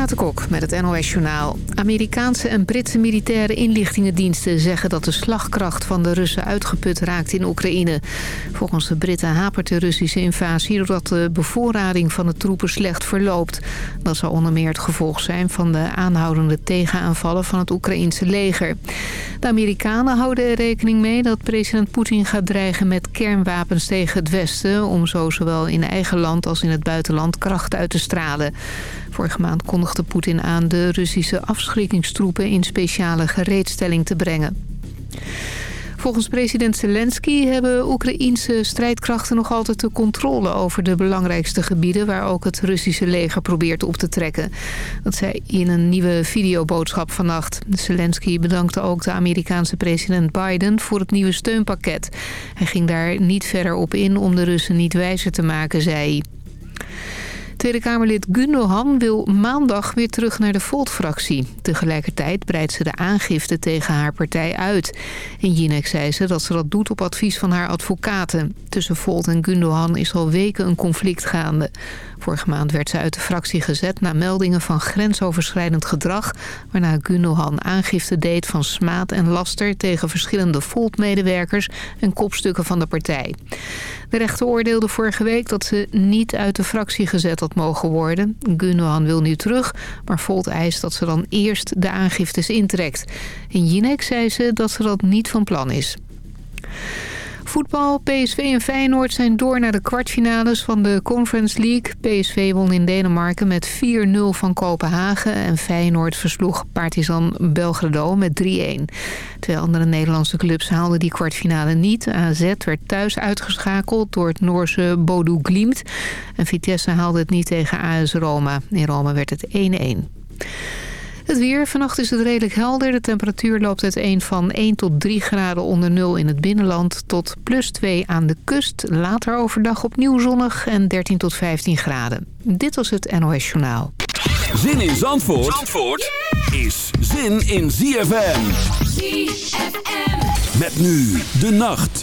Renate Kok met het NOS Journaal. Amerikaanse en Britse militaire inlichtingendiensten zeggen dat de slagkracht van de Russen uitgeput raakt in Oekraïne. Volgens de Britten hapert de Russische invasie doordat de bevoorrading van de troepen slecht verloopt. Dat zou onder meer het gevolg zijn van de aanhoudende tegenaanvallen van het Oekraïense leger. De Amerikanen houden er rekening mee dat president Poetin gaat dreigen met kernwapens tegen het Westen... om zo zowel in eigen land als in het buitenland kracht uit te stralen. Vorige maand kondigde Poetin aan de Russische afschrikkingstroepen in speciale gereedstelling te brengen. Volgens president Zelensky hebben Oekraïense strijdkrachten nog altijd de controle over de belangrijkste gebieden waar ook het Russische leger probeert op te trekken. Dat zei in een nieuwe videoboodschap vannacht. Zelensky bedankte ook de Amerikaanse president Biden voor het nieuwe steunpakket. Hij ging daar niet verder op in om de Russen niet wijzer te maken, zei hij. Tweede Kamerlid Gundogan wil maandag weer terug naar de Volt-fractie. Tegelijkertijd breidt ze de aangifte tegen haar partij uit. In Jinek zei ze dat ze dat doet op advies van haar advocaten. Tussen Volt en Gundogan is al weken een conflict gaande. Vorige maand werd ze uit de fractie gezet na meldingen van grensoverschrijdend gedrag... waarna Gundogan aangifte deed van smaad en laster tegen verschillende Volt-medewerkers en kopstukken van de partij. De rechter oordeelde vorige week dat ze niet uit de fractie gezet had mogen worden. Gundogan wil nu terug, maar Volt eist dat ze dan eerst de aangiftes intrekt. In Jinek zei ze dat ze dat niet van plan is. Voetbal, PSV en Feyenoord zijn door naar de kwartfinales van de Conference League. PSV won in Denemarken met 4-0 van Kopenhagen en Feyenoord versloeg Partizan Belgrado met 3-1. Twee andere Nederlandse clubs haalden die kwartfinale niet. AZ werd thuis uitgeschakeld door het Noorse Bodo Glimt. En Vitesse haalde het niet tegen AS Roma. In Roma werd het 1-1. Het weer. Vannacht is het redelijk helder. De temperatuur loopt uiteen van 1 tot 3 graden onder nul in het binnenland... tot plus 2 aan de kust. Later overdag opnieuw zonnig en 13 tot 15 graden. Dit was het NOS Journaal. Zin in Zandvoort, Zandvoort is zin in ZFM. ZFM. Met nu de nacht.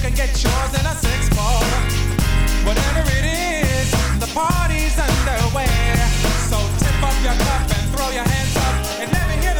Can get yours in a six ball. Whatever it is, the party's underway. So tip up your cup and throw your hands up and let me hear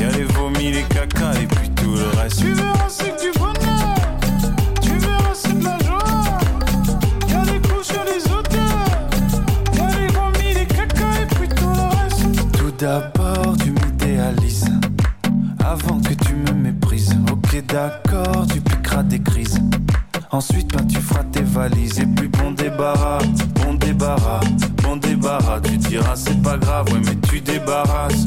Y'a les vomis, les caca et puis tout le reste. Tu verras, c'est que du bonheur. Tu verras, c'est de la joie. Y'a les couches et les odeurs. Y'a les vomis, les caca et puis tout le reste. Tout d'abord, tu m'idéalises. Avant que tu me méprises. Ok, d'accord, tu piqueras des crises. Ensuite, ben, tu feras tes valises. Et puis, bon débarras, bon débarras, bon débarras. Tu diras, c'est pas grave, ouais, mais tu débarrasses,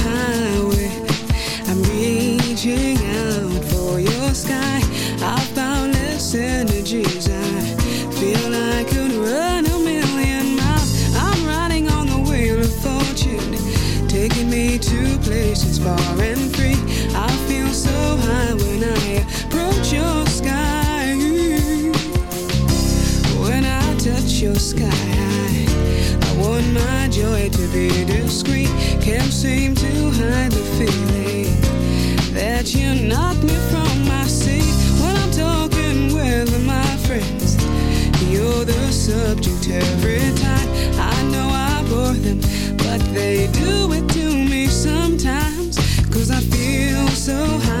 Can't seem to hide the feeling that you me from my seat when I'm talking with my friends. You're the subject every time. I know I bore them, but they do it to me I feel so high.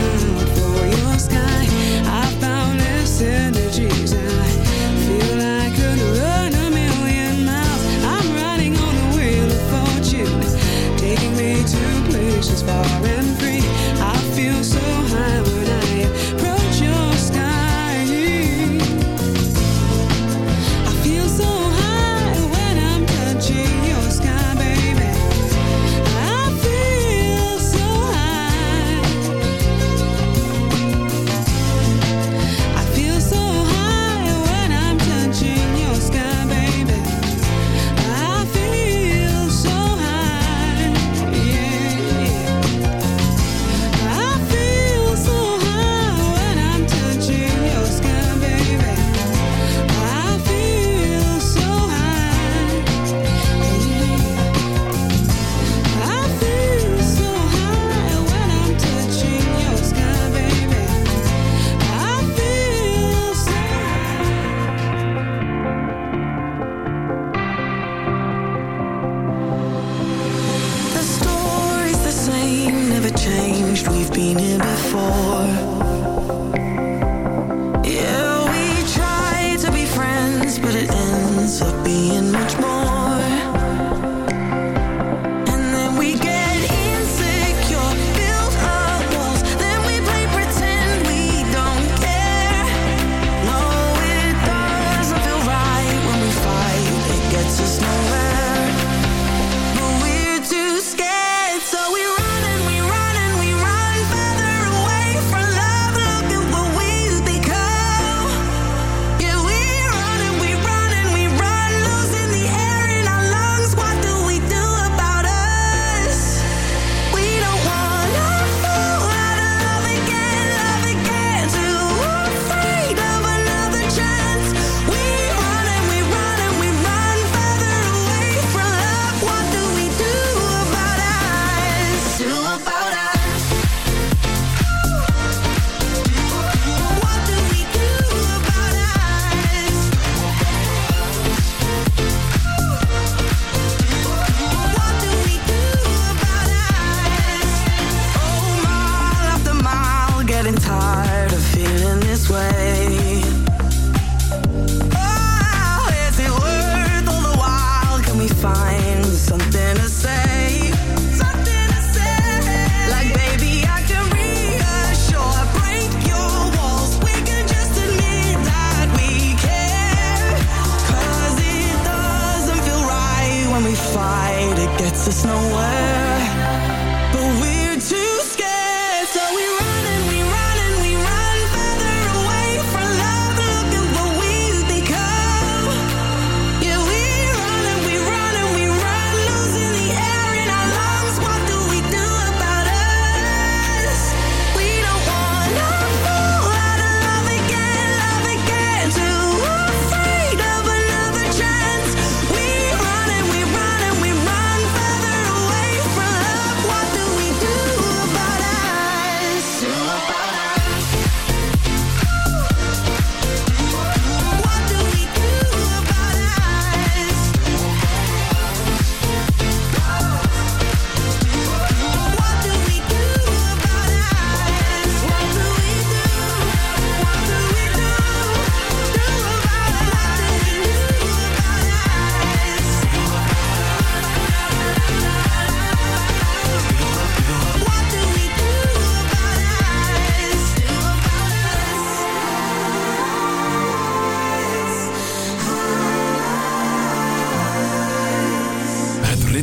far.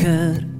Could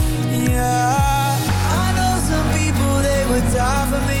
would die for me.